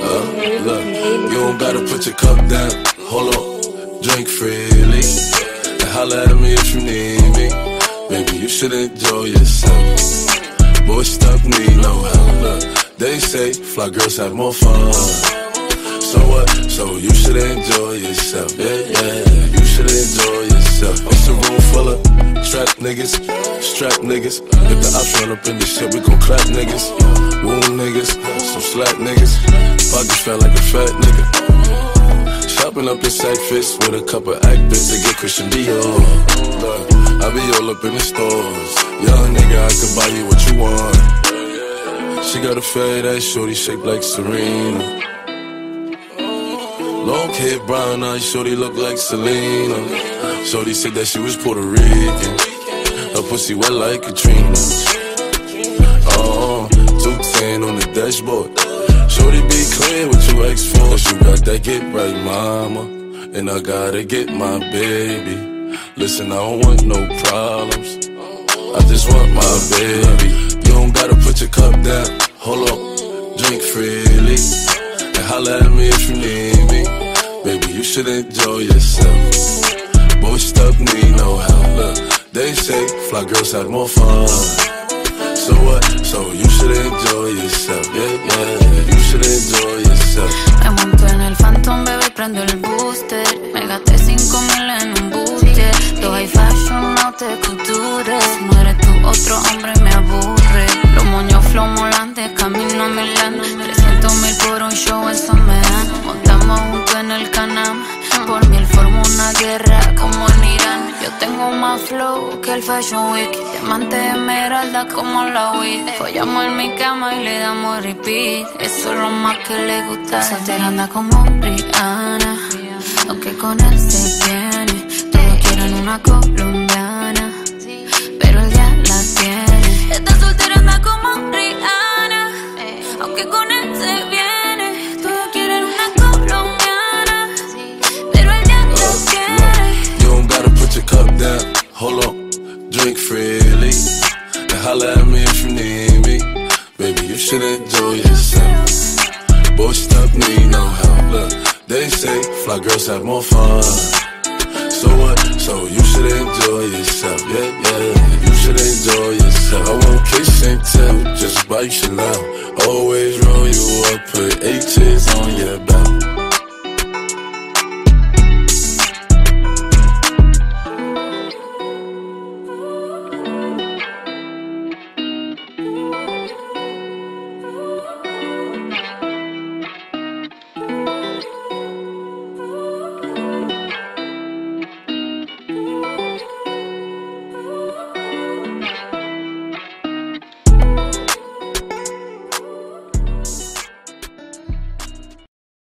Uh, look, you don't gotta put your cup down. Hold on, drink freely. And holla at me if you need me. Baby, you should enjoy yourself. Boy, stuff need no help. They say fly girls have more fun. So what? So you should enjoy yourself. Yeah, yeah. You should enjoy yourself. It's a room full of trap niggas, strap niggas. If the ops run up in this shit, we gon' clap niggas. Wound niggas, some slack niggas. Pockets felt like a fat nigga. Shopping up in Cyphers with a couple actors to get Christian Dior. I be all up in the stores. Young nigga, I could buy you what you want. She got a fat ass shorty shaped like Serena. Long hair, brown eyes, shorty look like Selena. Shorty said that she was Puerto Rican. Her pussy wet like Katrina. Uh-uh, oh, 210 on the dashboard. Shorty be clean with you ex for. You got that get right, mama. And I gotta get my baby. Listen, I don't want no problems. I just want my baby. You don't gotta put your cup down. Hold on, drink freely. And holla at me if you need. Baby, you should enjoy yourself. Boy, stuff need no help. Look, they say fly girls have more fun. So what? So you should enjoy yourself. Yeah, yeah. You should enjoy yourself. Me monto en el Phantom, bebé, prendo el booster. Me gasté 5 mil en un booster. Todo high fashion, no te cultures. No eres otro hombre me aburre. Los moños flow molantes, camino a Milán. El canam. Por forma una guerra como en Irán. Yo tengo más flow que el Fashion Week. Diamante de esmeralda como la weed. Follamos en mi cama y le damos repeat. Eso es lo más que le gusta. Soltera anda como Rihanna. Drink freely. And holla at me if you need me. Baby, you should enjoy yourself. Boy, stuff need no help. Look, they say fly girls have more fun. So what? So you should enjoy yourself. Yeah, yeah. You should enjoy yourself. I won't kiss and tell, just bite buy Chanel. Always roll you up, put H's on your